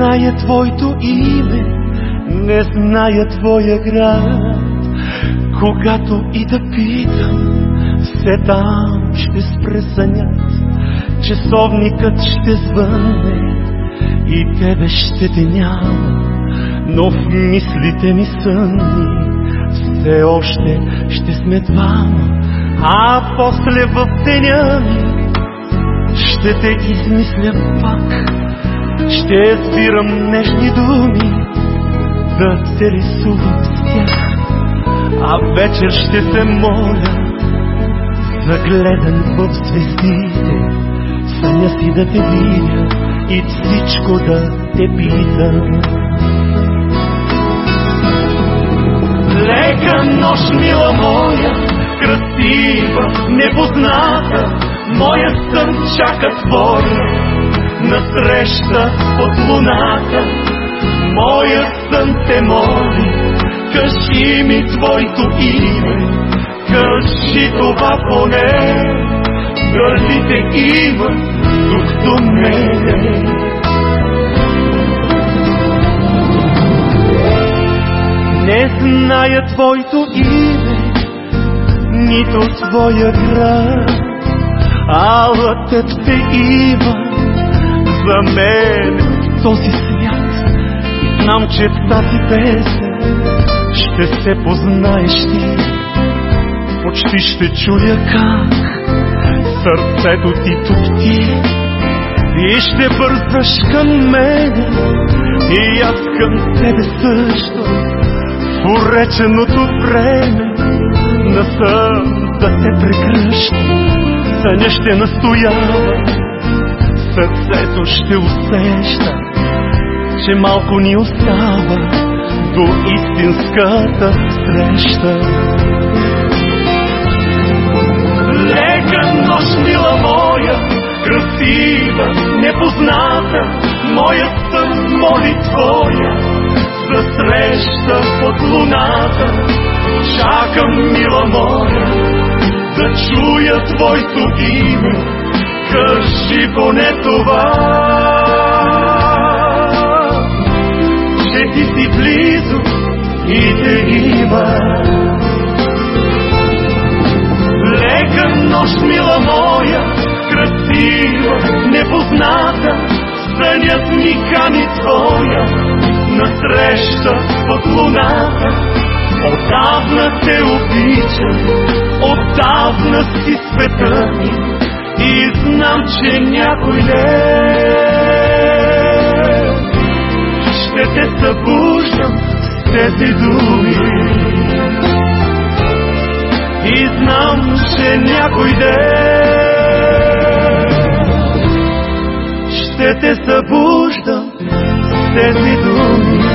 зная твоето име, не зная твоя град. Когато и да питам, все там ще спре сънят, часовникът ще звънне и тебе ще те няма, но в мислите ми сънни все още ще сме двама, а после в деня ми ще те измисля пак, ще свирам нежни думи, да се рисувам с тях, а вечер ще се моля, загледан в звездите, съня си да те видя и всичко да те питам. Лека нощ, мила моя, красива, непозната, моя сън чака твоя, насреща от луната. Моя сън те моли, кажи ми твоето име, кажи това поне, гърдите има тук до мене. Не зная твоето име, нито твоя град, теб те има за мен този свят. И знам, че тази песен ще се познаеш ти, почти ще чуя как сърцето ти тупти и ще бързаш към мене и аз към тебе също в уреченото време на сън да те прекръща съня ще настоява сърцето ще усеща че малко ни остава до истинската среща Лека нощ, мила моя, красива, непозната, моя сън моли твоя, за среща под луната. Твоето име, кажи поне това. Че ти си близо и те има. Лека нощ, мила моя, красива, непозната, сънят ми кани твоя, насреща под луната. Отдавна те обичам, отдавна си света ми и знам, че някой ден ще те събуждам с тези думи. И знам, че някой ден ще те събуждам с тези думи.